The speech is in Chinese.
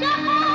这波